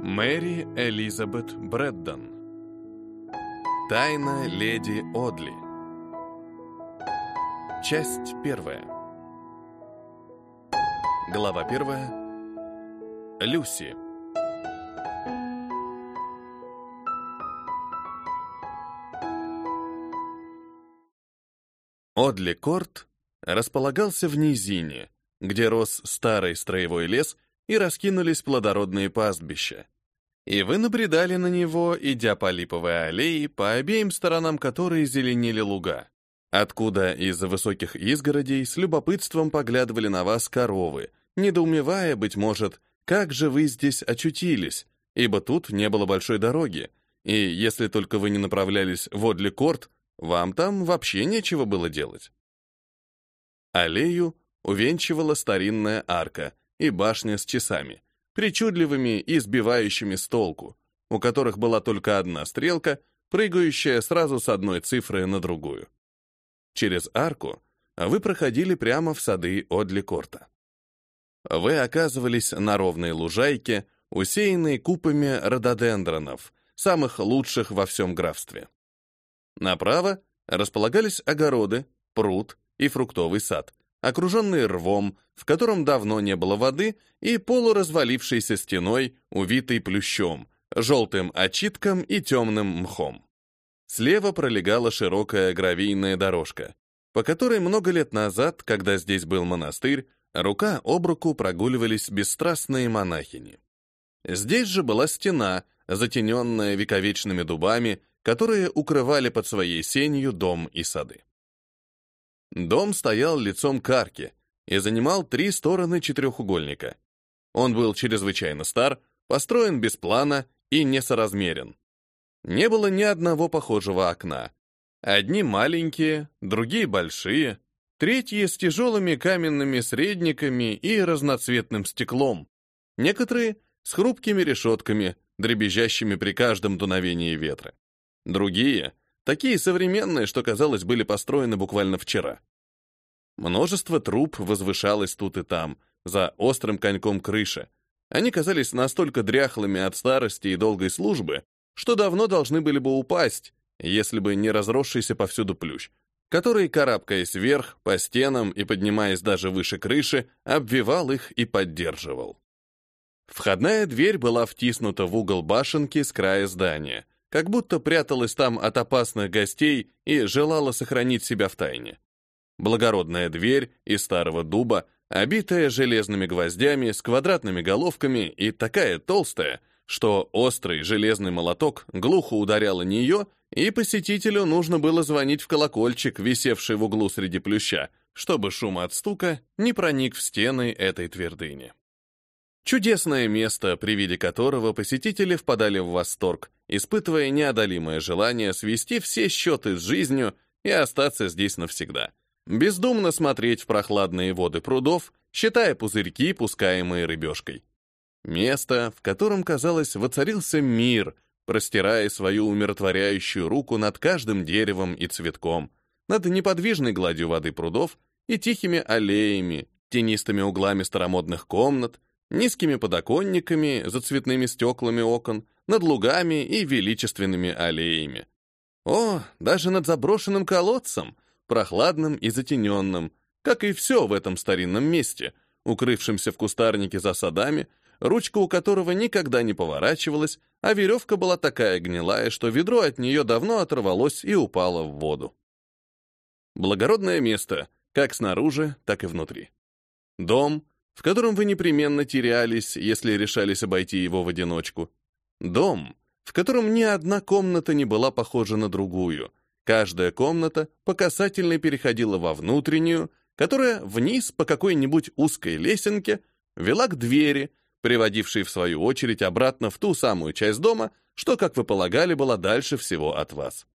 Мэри Элизабет Брэддон. Тайна леди Одли. Часть первая. Глава первая. Люси. Одли Корт располагался в низине, где рос старый строевой лес и раскинулись плодородные пастбища. И вы набредали на него, идя по липовой аллее, по обеим сторонам которой зеленели луга, откуда из-за высоких изгородей с любопытством поглядывали на вас коровы, недоумевая, быть может, как же вы здесь очутились, ибо тут не было большой дороги, и если только вы не направлялись в Одли-Корт, вам там вообще нечего было делать. Аллею увенчивала старинная арка и башня с часами, причудливыми и сбивающими с толку, у которых была только одна стрелка, прыгающая сразу с одной цифры на другую. Через арку вы проходили прямо в сады Одли-Корта. Вы оказывались на ровной лужайке, усеянной купами рододендронов, самых лучших во всем графстве. Направо располагались огороды, пруд и фруктовый сад, окруженные рвом, в котором давно не было воды, и полуразвалившейся стеной, увитой плющом, желтым очитком и темным мхом. Слева пролегала широкая гравийная дорожка, по которой много лет назад, когда здесь был монастырь, рука об руку прогуливались бесстрастные монахини. Здесь же была стена, затененная вековечными дубами, которые укрывали под своей сенью дом и сады. Дом стоял лицом к арке и занимал три стороны четырехугольника. Он был чрезвычайно стар, построен без плана и несоразмерен. Не было ни одного похожего окна. Одни маленькие, другие большие, третьи с тяжелыми каменными средниками и разноцветным стеклом, некоторые с хрупкими решетками, дребезжащими при каждом дуновении ветра. Другие — такие современные, что, казалось, были построены буквально вчера. Множество труб возвышалось тут и там, за острым коньком крыши. Они казались настолько дряхлыми от старости и долгой службы, что давно должны были бы упасть, если бы не разросшийся повсюду плющ, который, карабкаясь вверх, по стенам и поднимаясь даже выше крыши, обвивал их и поддерживал. Входная дверь была втиснута в угол башенки с края здания — как будто пряталась там от опасных гостей и желала сохранить себя в тайне. Благородная дверь из старого дуба, обитая железными гвоздями с квадратными головками и такая толстая, что острый железный молоток глухо ударял о нее, и посетителю нужно было звонить в колокольчик, висевший в углу среди плюща, чтобы шум от стука не проник в стены этой твердыни. Чудесное место, при виде которого посетители впадали в восторг, испытывая неодолимое желание свести все счеты с жизнью и остаться здесь навсегда. Бездумно смотреть в прохладные воды прудов, считая пузырьки, пускаемые рыбешкой. Место, в котором, казалось, воцарился мир, простирая свою умиротворяющую руку над каждым деревом и цветком, над неподвижной гладью воды прудов и тихими аллеями, тенистыми углами старомодных комнат, низкими подоконниками за цветными стеклами окон, над лугами и величественными аллеями. О, даже над заброшенным колодцем, прохладным и затененным, как и все в этом старинном месте, укрывшемся в кустарнике за садами, ручка у которого никогда не поворачивалась, а веревка была такая гнилая, что ведро от нее давно оторвалось и упало в воду. Благородное место, как снаружи, так и внутри. Дом — в котором вы непременно терялись, если решались обойти его в одиночку. Дом, в котором ни одна комната не была похожа на другую. Каждая комната по касательной переходила во внутреннюю, которая вниз по какой-нибудь узкой лесенке вела к двери, приводившей в свою очередь обратно в ту самую часть дома, что, как вы полагали, была дальше всего от вас.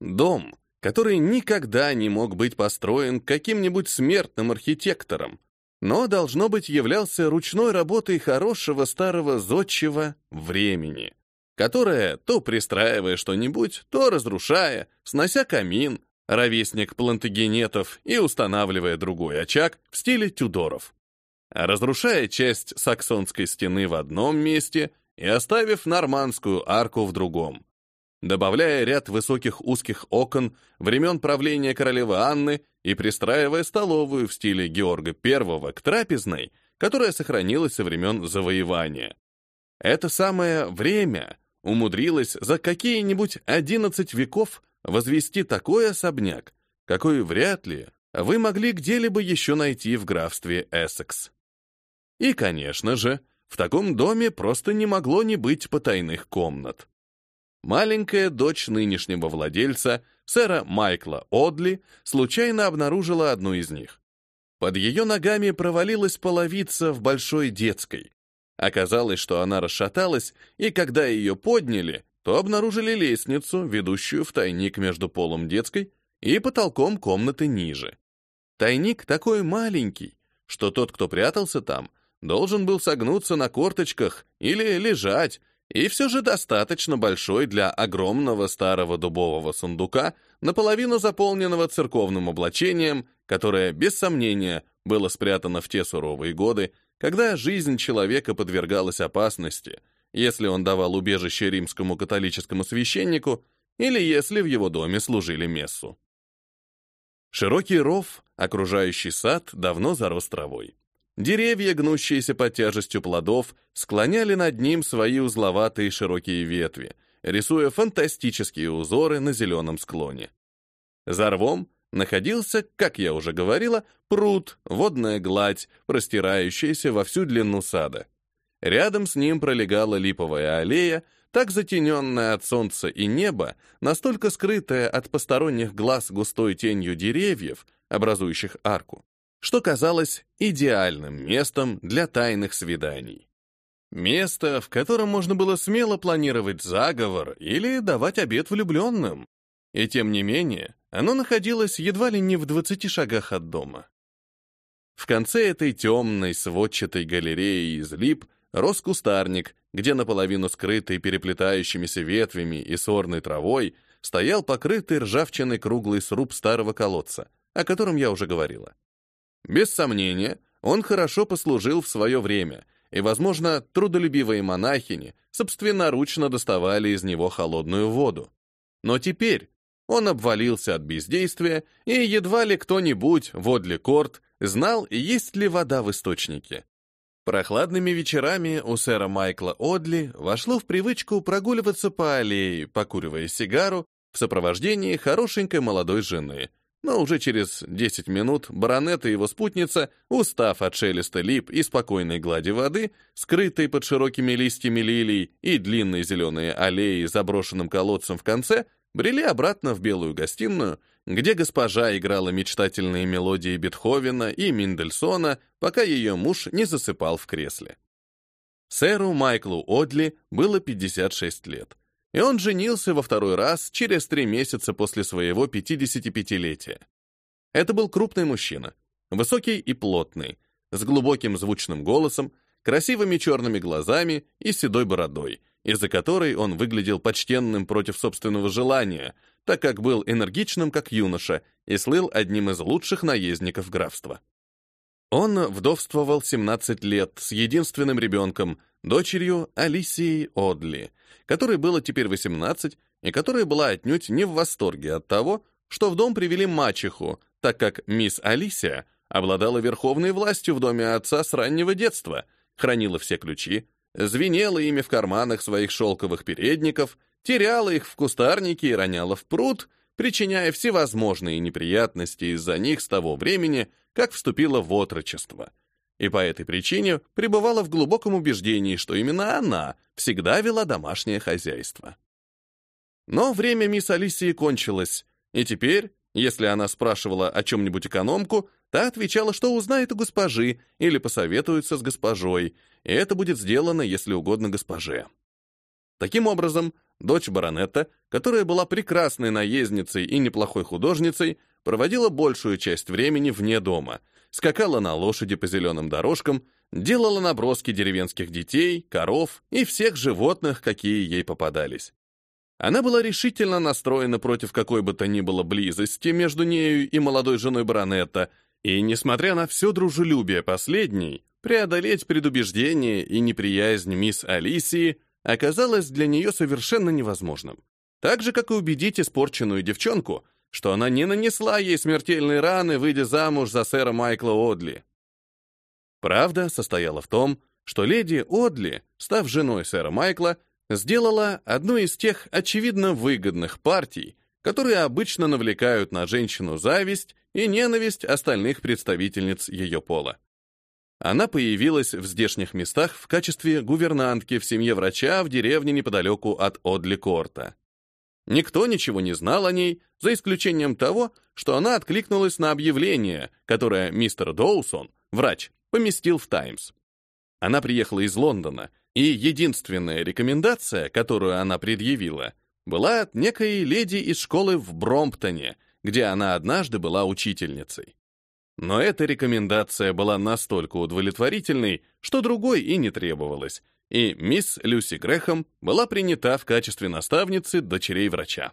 Дом, который никогда не мог быть построен каким-нибудь смертным архитектором, но, должно быть, являлся ручной работой хорошего старого зодчего времени, которое, то пристраивая что-нибудь, то разрушая, снося камин, ровесник плантагенетов и устанавливая другой очаг в стиле Тюдоров. разрушая часть саксонской стены в одном месте и оставив нормандскую арку в другом. Добавляя ряд высоких узких окон времен правления королевы Анны и пристраивая столовую в стиле Георга I к трапезной, которая сохранилась со времен завоевания. Это самое время умудрилось за какие-нибудь 11 веков возвести такой особняк, какой вряд ли вы могли где-либо еще найти в графстве Эссекс. И, конечно же, в таком доме просто не могло не быть потайных комнат. Маленькая дочь нынешнего владельца, сэра Майкла Одли, случайно обнаружила одну из них. Под ее ногами провалилась половица в большой детской. Оказалось, что она расшаталась, и когда ее подняли, то обнаружили лестницу, ведущую в тайник между полом детской и потолком комнаты ниже. Тайник такой маленький, что тот, кто прятался там, должен был согнуться на корточках или лежать, и все же достаточно большой для огромного старого дубового сундука, наполовину заполненного церковным облачением, которое, без сомнения, было спрятано в те суровые годы, когда жизнь человека подвергалась опасности, если он давал убежище римскому католическому священнику или если в его доме служили мессу. Широкий ров, окружающий сад, давно зарос травой. Деревья, гнущиеся под тяжестью плодов, склоняли над ним свои узловатые широкие ветви, рисуя фантастические узоры на зеленом склоне. За рвом находился, как я уже говорила, пруд, водная гладь, простирающаяся во всю длину сада. Рядом с ним пролегала липовая аллея, так затененная от солнца и неба, настолько скрытая от посторонних глаз густой тенью деревьев, образующих арку, что казалось идеальным местом для тайных свиданий. Место, в котором можно было смело планировать заговор или давать обед влюбленным. И тем не менее, оно находилось едва ли не в 20 шагах от дома. В конце этой темной сводчатой галереи из лип рос кустарник, где наполовину скрытый переплетающимися ветвями и сорной травой стоял покрытый ржавчиной круглый сруб старого колодца, о котором я уже говорила. Без сомнения, он хорошо послужил в свое время, и, возможно, трудолюбивые монахини собственноручно доставали из него холодную воду. Но теперь он обвалился от бездействия, и едва ли кто-нибудь, Водли Корт, знал, есть ли вода в источнике. Прохладными вечерами у сэра Майкла Одли вошло в привычку прогуливаться по аллее, покуривая сигару, в сопровождении хорошенькой молодой жены, но уже через 10 минут баронет и его спутница, устав от шелеста лип и спокойной глади воды, скрытой под широкими листьями лилий и длинной зеленой аллеей заброшенным колодцем в конце, брели обратно в белую гостиную, где госпожа играла мечтательные мелодии Бетховена и Мендельсона, пока ее муж не засыпал в кресле. Сэру Майклу Одли было 56 лет и он женился во второй раз через три месяца после своего 55-летия. Это был крупный мужчина, высокий и плотный, с глубоким звучным голосом, красивыми черными глазами и седой бородой, из-за которой он выглядел почтенным против собственного желания, так как был энергичным, как юноша, и слыл одним из лучших наездников графства. Он вдовствовал 17 лет с единственным ребенком, дочерью Алисией Одли, которой было теперь 18, и которая была отнюдь не в восторге от того, что в дом привели мачеху, так как мисс Алисия обладала верховной властью в доме отца с раннего детства, хранила все ключи, звенела ими в карманах своих шелковых передников, теряла их в кустарнике и роняла в пруд, причиняя всевозможные неприятности из-за них с того времени, как вступила в отрочество — и по этой причине пребывала в глубоком убеждении, что именно она всегда вела домашнее хозяйство. Но время мисс Алисии кончилось, и теперь, если она спрашивала о чем-нибудь экономку, та отвечала, что узнает у госпожи или посоветуется с госпожой, и это будет сделано, если угодно госпоже. Таким образом, дочь баронета, которая была прекрасной наездницей и неплохой художницей, проводила большую часть времени вне дома, скакала на лошади по зеленым дорожкам, делала наброски деревенских детей, коров и всех животных, какие ей попадались. Она была решительно настроена против какой бы то ни было близости между нею и молодой женой баронета, и, несмотря на все дружелюбие последней, преодолеть предубеждение и неприязнь мисс Алисии, оказалось для нее совершенно невозможным. Так же, как и убедить испорченную девчонку, что она не нанесла ей смертельной раны, выйдя замуж за сэра Майкла Одли. Правда состояла в том, что леди Одли, став женой сэра Майкла, сделала одну из тех очевидно выгодных партий, которые обычно навлекают на женщину зависть и ненависть остальных представительниц ее пола. Она появилась в здешних местах в качестве гувернантки в семье врача в деревне неподалеку от Одли-Корта. Никто ничего не знал о ней, за исключением того, что она откликнулась на объявление, которое мистер Доусон, врач, поместил в «Таймс». Она приехала из Лондона, и единственная рекомендация, которую она предъявила, была от некой леди из школы в Бромптоне, где она однажды была учительницей. Но эта рекомендация была настолько удовлетворительной, что другой и не требовалось, и мисс Люси Грэхэм была принята в качестве наставницы дочерей врача.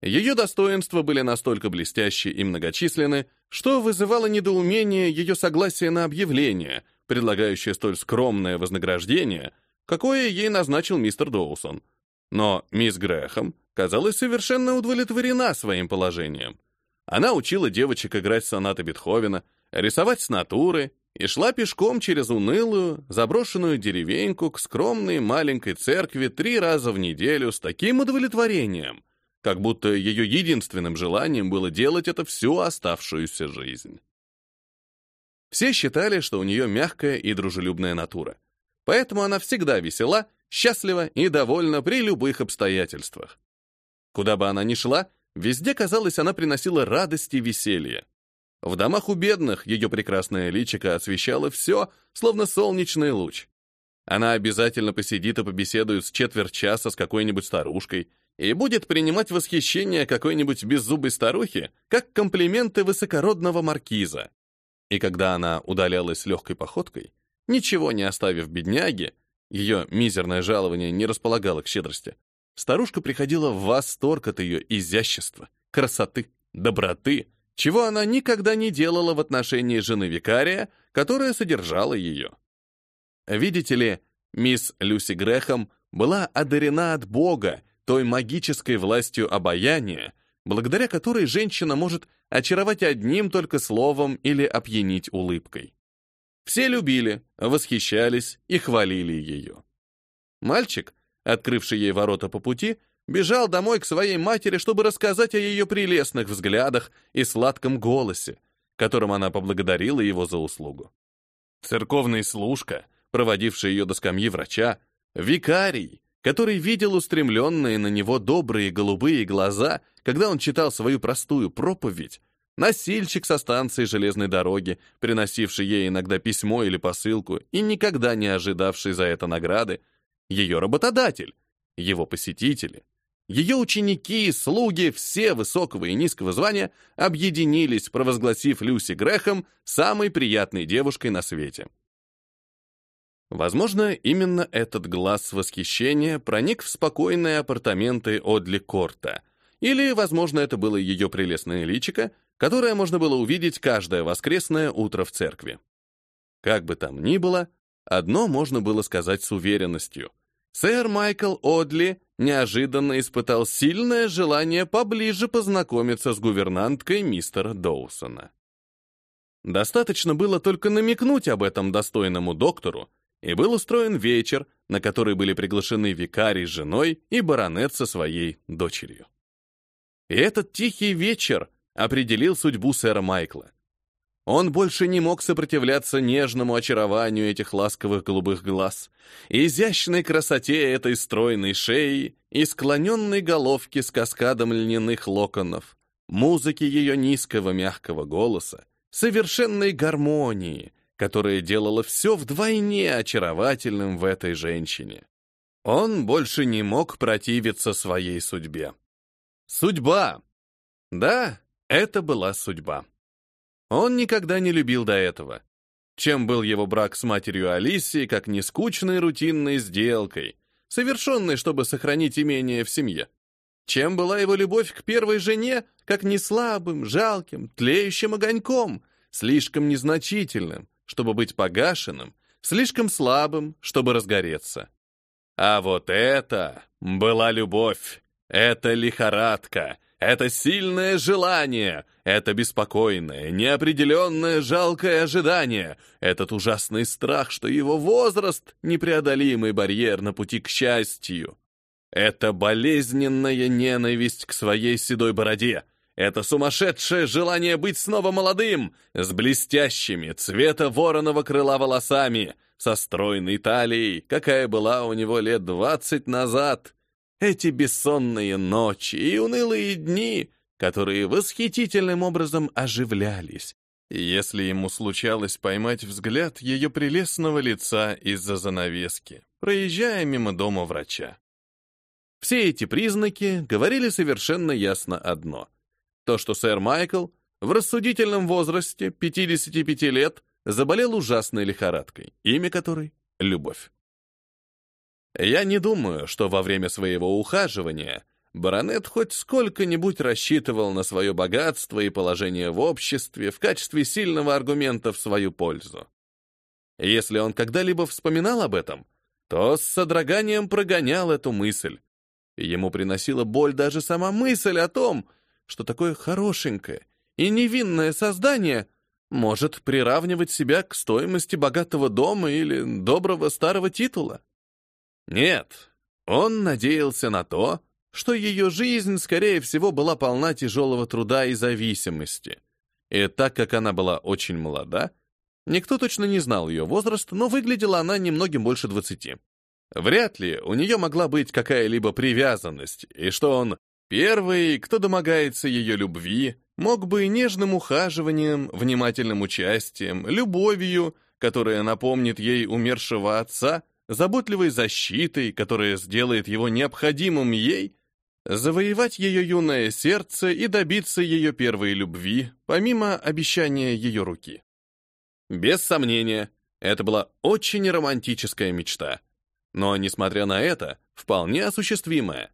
Ее достоинства были настолько блестящи и многочисленны, что вызывало недоумение ее согласие на объявление, предлагающее столь скромное вознаграждение, какое ей назначил мистер Доусон. Но мисс Грэхэм казалась совершенно удовлетворена своим положением. Она учила девочек играть сонаты Бетховена, рисовать с натуры и шла пешком через унылую, заброшенную деревеньку к скромной маленькой церкви три раза в неделю с таким удовлетворением, как будто ее единственным желанием было делать это всю оставшуюся жизнь. Все считали, что у нее мягкая и дружелюбная натура, поэтому она всегда весела, счастлива и довольна при любых обстоятельствах. Куда бы она ни шла, везде, казалось, она приносила радость и веселье. В домах у бедных ее прекрасное личико освещало все, словно солнечный луч. Она обязательно посидит и побеседует с четверть часа с какой-нибудь старушкой и будет принимать восхищение какой-нибудь беззубой старухи как комплименты высокородного маркиза. И когда она удалялась легкой походкой, ничего не оставив бедняге, ее мизерное жалование не располагало к щедрости, старушка приходила в восторг от ее изящества, красоты, доброты, чего она никогда не делала в отношении жены викария, которая содержала ее. Видите ли, мисс Люси Грэхэм была одарена от Бога той магической властью обаяния, благодаря которой женщина может очаровать одним только словом или опьянить улыбкой. Все любили, восхищались и хвалили ее. Мальчик, открывший ей ворота по пути, бежал домой к своей матери, чтобы рассказать о ее прелестных взглядах и сладком голосе, которым она поблагодарила его за услугу. Церковный служка, проводивший ее до скамьи врача, викарий, который видел устремленные на него добрые голубые глаза, когда он читал свою простую проповедь, носильщик со станции железной дороги, приносивший ей иногда письмо или посылку и никогда не ожидавший за это награды, ее работодатель, его посетители, ее ученики слуги, все высокого и низкого звания, объединились, провозгласив Люси Грехом самой приятной девушкой на свете. Возможно, именно этот глаз восхищения проник в спокойные апартаменты Одли Корта, или, возможно, это было ее прелестное личико, которое можно было увидеть каждое воскресное утро в церкви. Как бы там ни было, одно можно было сказать с уверенностью. Сэр Майкл Одли неожиданно испытал сильное желание поближе познакомиться с гувернанткой мистера Доусона. Достаточно было только намекнуть об этом достойному доктору, и был устроен вечер, на который были приглашены викарий с женой и баронет со своей дочерью. И этот тихий вечер определил судьбу сэра Майкла. Он больше не мог сопротивляться нежному очарованию этих ласковых голубых глаз, изящной красоте этой стройной шеи и склоненной головки с каскадом льняных локонов, музыке ее низкого мягкого голоса, совершенной гармонии, которая делала все вдвойне очаровательным в этой женщине. Он больше не мог противиться своей судьбе. Судьба! Да, это была судьба. Он никогда не любил до этого. Чем был его брак с матерью Алисии, как нескучной рутинной сделкой, совершенной, чтобы сохранить имение в семье? Чем была его любовь к первой жене, как неслабым, жалким, тлеющим огоньком, слишком незначительным, чтобы быть погашенным, слишком слабым, чтобы разгореться? А вот это была любовь, это лихорадка, это сильное желание, это беспокойное, неопределенное, жалкое ожидание, этот ужасный страх, что его возраст — непреодолимый барьер на пути к счастью. Это болезненная ненависть к своей седой бороде, это сумасшедшее желание быть снова молодым, с блестящими, цвета вороного крыла волосами — со стройной талией, какая была у него лет двадцать назад. Эти бессонные ночи и унылые дни, которые восхитительным образом оживлялись, если ему случалось поймать взгляд ее прелестного лица из-за занавески, проезжая мимо дома врача. Все эти признаки говорили совершенно ясно одно. То, что сэр Майкл в рассудительном возрасте, 55 лет, заболел ужасной лихорадкой, имя которой — Любовь. Я не думаю, что во время своего ухаживания баронет хоть сколько-нибудь рассчитывал на свое богатство и положение в обществе в качестве сильного аргумента в свою пользу. Если он когда-либо вспоминал об этом, то с содроганием прогонял эту мысль. Ему приносила боль даже сама мысль о том, что такое хорошенькое и невинное создание — может приравнивать себя к стоимости богатого дома или доброго старого титула. Нет, он надеялся на то, что ее жизнь, скорее всего, была полна тяжелого труда и зависимости. И так как она была очень молода, никто точно не знал ее возраст, но выглядела она немногим больше двадцати. Вряд ли у нее могла быть какая-либо привязанность, и что он первый, кто домогается ее любви, мог бы нежным ухаживанием, внимательным участием, любовью, которая напомнит ей умершего отца, заботливой защитой, которая сделает его необходимым ей, завоевать ее юное сердце и добиться ее первой любви, помимо обещания ее руки. Без сомнения, это была очень романтическая мечта, но, несмотря на это, вполне осуществимая.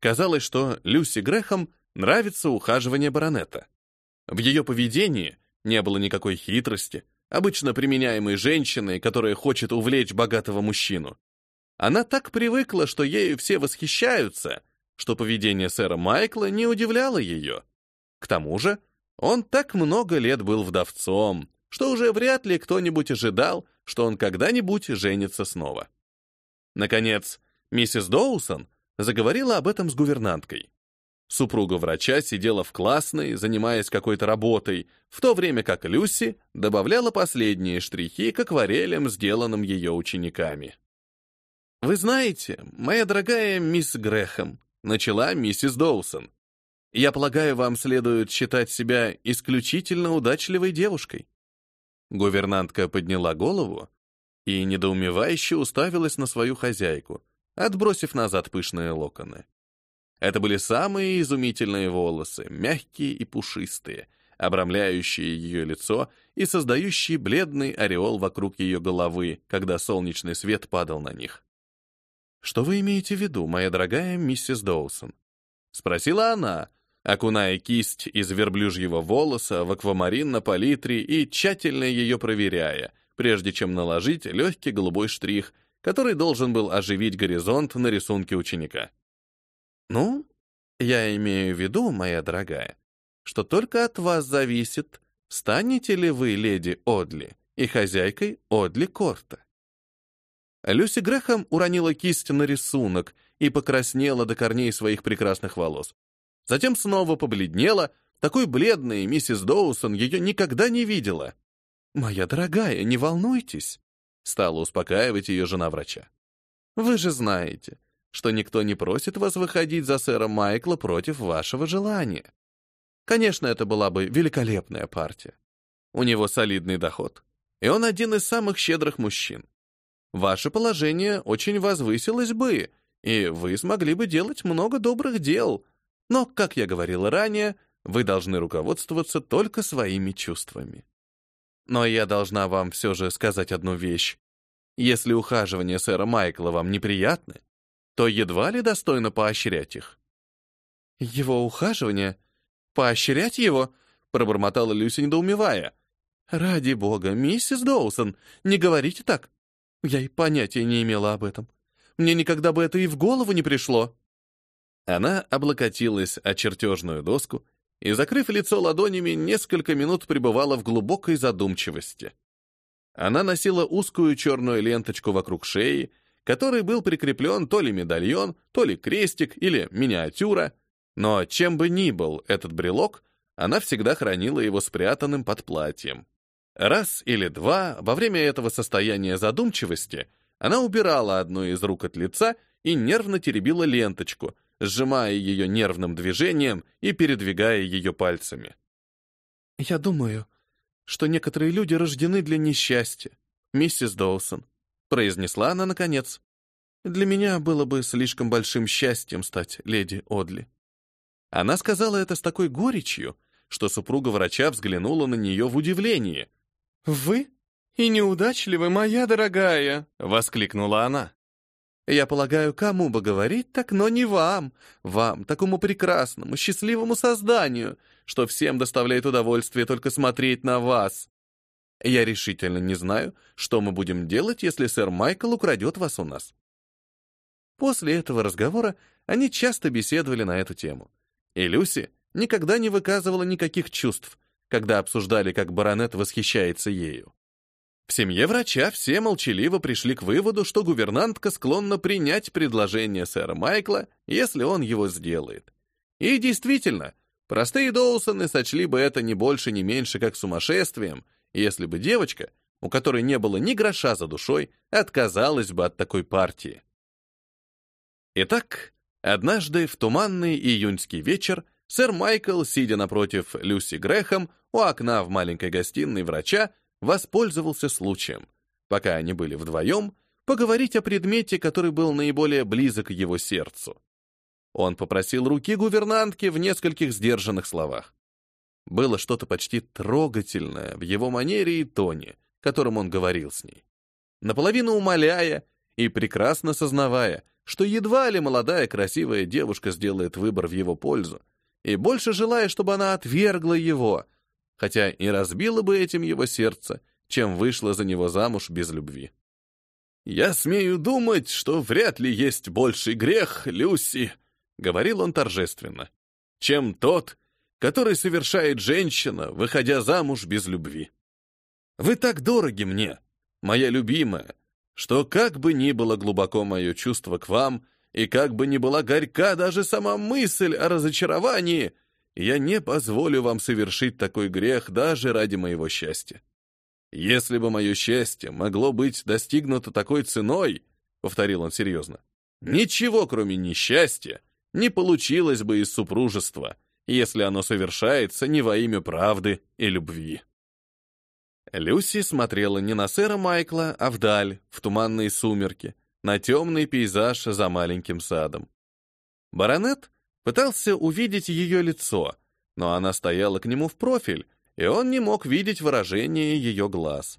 Казалось, что Люси Грехом нравится ухаживание баронета. В ее поведении не было никакой хитрости, обычно применяемой женщиной, которая хочет увлечь богатого мужчину. Она так привыкла, что ею все восхищаются, что поведение сэра Майкла не удивляло ее. К тому же, он так много лет был вдовцом, что уже вряд ли кто-нибудь ожидал, что он когда-нибудь женится снова. Наконец, миссис Доусон заговорила об этом с гувернанткой. Супруга врача сидела в классной, занимаясь какой-то работой, в то время как Люси добавляла последние штрихи к акварелям, сделанным ее учениками. «Вы знаете, моя дорогая мисс Грэхэм», — начала миссис Доусон, «я полагаю, вам следует считать себя исключительно удачливой девушкой». Гувернантка подняла голову и недоумевающе уставилась на свою хозяйку, отбросив назад пышные локоны. Это были самые изумительные волосы, мягкие и пушистые, обрамляющие ее лицо и создающие бледный ореол вокруг ее головы, когда солнечный свет падал на них. «Что вы имеете в виду, моя дорогая миссис Доусон?» — спросила она, окуная кисть из верблюжьего волоса в аквамарин на палитре и тщательно ее проверяя, прежде чем наложить легкий голубой штрих, который должен был оживить горизонт на рисунке ученика. Ну, я имею в виду, моя дорогая, что только от вас зависит, станете ли вы леди Одли и хозяйкой Одли Корта. Люси Грэхэм уронила кисть на рисунок и покраснела до корней своих прекрасных волос. Затем снова побледнела, такой бледной миссис Доусон ее никогда не видела. «Моя дорогая, не волнуйтесь», — стала успокаивать ее жена врача. «Вы же знаете, что никто не просит вас выходить за сэра Майкла против вашего желания. Конечно, это была бы великолепная партия. У него солидный доход, и он один из самых щедрых мужчин. Ваше положение очень возвысилось бы, и вы смогли бы делать много добрых дел. Но, как я говорила ранее, вы должны руководствоваться только своими чувствами. Но я должна вам все же сказать одну вещь. Если ухаживание сэра Майкла вам неприятны, то едва ли достойно поощрять их. Его ухаживание? Поощрять его? Пробормотала Люси, недоумевая. Ради бога, миссис Доусон, не говорите так. Я и понятия не имела об этом. Мне никогда бы это и в голову не пришло». Она облокотилась о чертежную доску и, закрыв лицо ладонями, несколько минут пребывала в глубокой задумчивости. Она носила узкую черную ленточку вокруг шеи, которой был прикреплен то ли медальон, то ли крестик или миниатюра, но чем бы ни был этот брелок, она всегда хранила его спрятанным под платьем. Раз или два во время этого состояния задумчивости она убирала одну из рук от лица и нервно теребила ленточку, сжимая ее нервным движением и передвигая ее пальцами. «Я думаю, что некоторые люди рождены для несчастья, миссис Доусон», произнесла она наконец. «Для меня было бы слишком большим счастьем стать леди Одли». Она сказала это с такой горечью, что супруга врача взглянула на нее в удивлении. «Вы? И неудачливы, моя дорогая!» — воскликнула она. Я полагаю, кому бы говорить так, но не вам. Вам, такому прекрасному, счастливому созданию, что всем доставляет удовольствие только смотреть на вас. Я решительно не знаю, что мы будем делать, если сэр Майкл украдет вас у нас. После этого разговора они часто беседовали на эту тему. И Люси никогда не выказывала никаких чувств, когда обсуждали, как баронет восхищается ею. В семье врача все молчаливо пришли к выводу, что гувернантка склонна принять предложение сэра Майкла, если он его сделает. И действительно, простые Доусоны сочли бы это не больше, не меньше, как сумасшествием, если бы девочка, у которой не было ни гроша за душой, отказалась бы от такой партии. Итак, однажды в туманный июньский вечер сэр Майкл, сидя напротив Люси Грэхэм у окна в маленькой гостиной врача, воспользовался случаем, пока они были вдвоем, поговорить о предмете, который был наиболее близок к его сердцу. Он попросил руки гувернантки в нескольких сдержанных словах. Было что-то почти трогательное в его манере и тоне, которым он говорил с ней. Наполовину умоляя и прекрасно сознавая, что едва ли молодая красивая девушка сделает выбор в его пользу, и больше желая, чтобы она отвергла его, хотя и разбила бы этим его сердце, чем вышла за него замуж без любви. «Я смею думать, что вряд ли есть больший грех, Люси», — говорил он торжественно, «чем тот, который совершает женщина, выходя замуж без любви. Вы так дороги мне, моя любимая, что как бы ни было глубоко мое чувство к вам, и как бы ни была горька даже сама мысль о разочаровании, я не позволю вам совершить такой грех даже ради моего счастья. Если бы мое счастье могло быть достигнуто такой ценой, повторил он серьезно, ничего, кроме несчастья, не получилось бы из супружества, если оно совершается не во имя правды и любви. Люси смотрела не на сэра Майкла, а вдаль, в туманные сумерки, на темный пейзаж за маленьким садом. Баронет пытался увидеть ее лицо, но она стояла к нему в профиль, и он не мог видеть выражение ее глаз.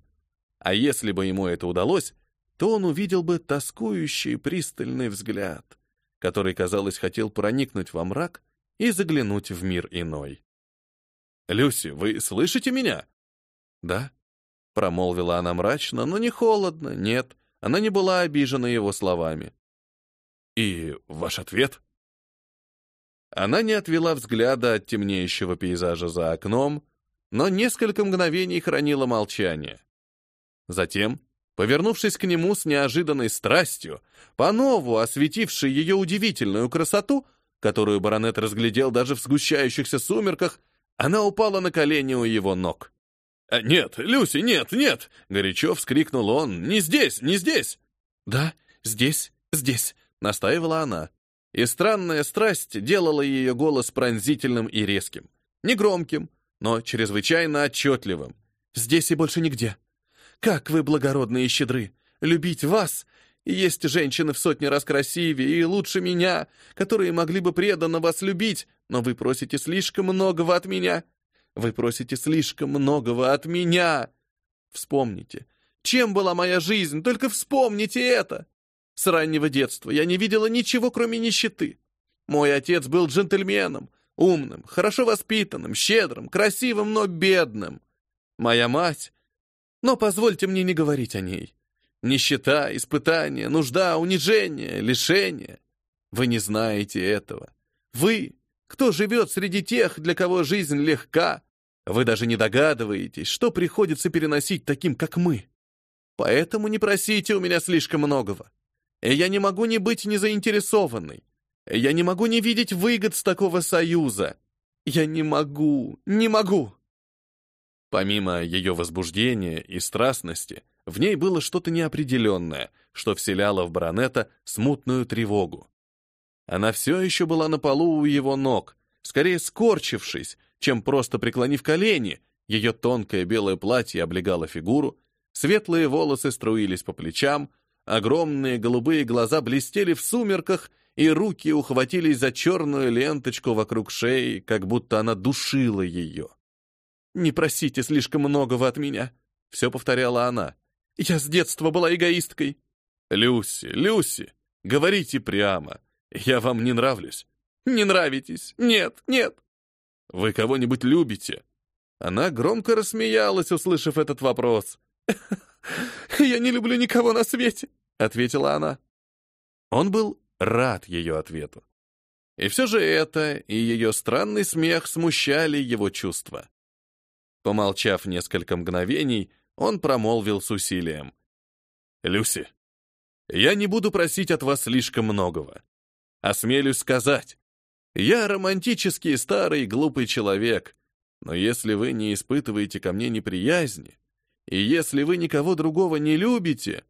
А если бы ему это удалось, то он увидел бы тоскующий пристальный взгляд, который, казалось, хотел проникнуть во мрак и заглянуть в мир иной. «Люси, вы слышите меня?» «Да», — промолвила она мрачно, но не холодно, нет, она не была обижена его словами. «И ваш ответ?» Она не отвела взгляда от темнеющего пейзажа за окном, но несколько мгновений хранила молчание. Затем, повернувшись к нему с неожиданной страстью, по-нову осветившей ее удивительную красоту, которую баронет разглядел даже в сгущающихся сумерках, она упала на колени у его ног. «Э, «Нет, Люси, нет, нет!» — горячо вскрикнул он. «Не здесь, не здесь!» «Да, здесь, здесь!» — настаивала она. И странная страсть делала ее голос пронзительным и резким. Негромким, но чрезвычайно отчетливым. «Здесь и больше нигде. Как вы благородны и щедры! Любить вас есть женщины в сотни раз красивее и лучше меня, которые могли бы преданно вас любить, но вы просите слишком многого от меня. Вы просите слишком многого от меня. Вспомните, чем была моя жизнь, только вспомните это. С раннего детства я не видела ничего, кроме нищеты. Мой отец был джентльменом, умным, хорошо воспитанным, щедрым, красивым, но бедным. Моя мать... Но позвольте мне не говорить о ней. Нищета, испытания, нужда, унижение, лишение. Вы не знаете этого. Вы, кто живет среди тех, для кого жизнь легка, вы даже не догадываетесь, что приходится переносить таким, как мы. Поэтому не просите у меня слишком многого. Я не могу не быть незаинтересованной. Я не могу не видеть выгод с такого союза. Я не могу, не могу. Помимо ее возбуждения и страстности, в ней было что-то неопределенное, что вселяло в баронета смутную тревогу. Она все еще была на полу у его ног, скорее скорчившись, чем просто преклонив колени, ее тонкое белое платье облегало фигуру, светлые волосы струились по плечам, огромные голубые глаза блестели в сумерках, и руки ухватились за черную ленточку вокруг шеи, как будто она душила ее. «Не просите слишком многого от меня», — все повторяла она. «Я с детства была эгоисткой». «Люси, Люси, говорите прямо. Я вам не нравлюсь». «Не нравитесь. Нет, нет». «Вы кого-нибудь любите?» Она громко рассмеялась, услышав этот вопрос. «Я не люблю никого на свете», — ответила она. Он был рад ее ответу. И все же это и ее странный смех смущали его чувства. Помолчав несколько мгновений, он промолвил с усилием. «Люси, я не буду просить от вас слишком многого. Осмелюсь сказать, я романтический старый глупый человек, но если вы не испытываете ко мне неприязни, и если вы никого другого не любите,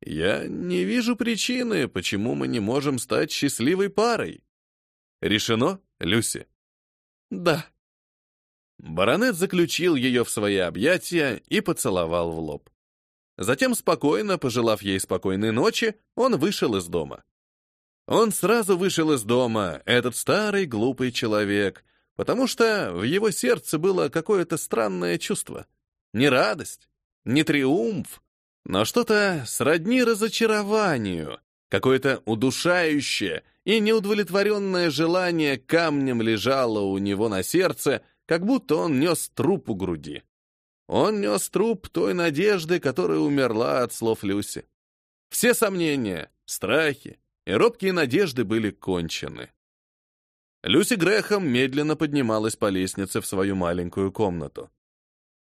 я не вижу причины, почему мы не можем стать счастливой парой. Решено, Люси? Да. Баронет заключил ее в свои объятия и поцеловал в лоб. Затем, спокойно, пожелав ей спокойной ночи, он вышел из дома. Он сразу вышел из дома, этот старый глупый человек, потому что в его сердце было какое-то странное чувство. Не радость, не триумф, но что-то сродни разочарованию, какое-то удушающее и неудовлетворенное желание камнем лежало у него на сердце, как будто он нес труп у груди. Он нес труп той надежды, которая умерла от слов Люси. Все сомнения, страхи и робкие надежды были кончены. Люси Грехом медленно поднималась по лестнице в свою маленькую комнату.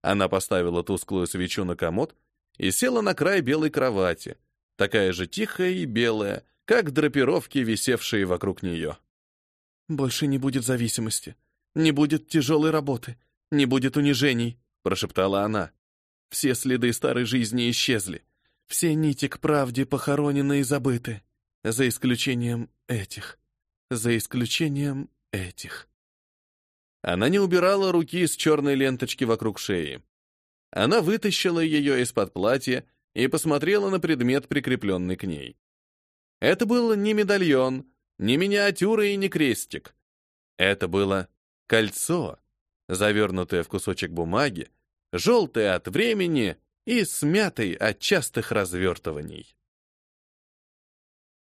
Она поставила тусклую свечу на комод и села на край белой кровати, такая же тихая и белая, как драпировки, висевшие вокруг нее. «Больше не будет зависимости», не будет тяжелой работы, не будет унижений», — прошептала она. «Все следы старой жизни исчезли. Все нити к правде похоронены и забыты. За исключением этих. За исключением этих». Она не убирала руки с черной ленточки вокруг шеи. Она вытащила ее из-под платья и посмотрела на предмет, прикрепленный к ней. Это был не медальон, не миниатюра и не крестик. Это было Кольцо, завернутое в кусочек бумаги, желтое от времени и смятый от частых развертываний.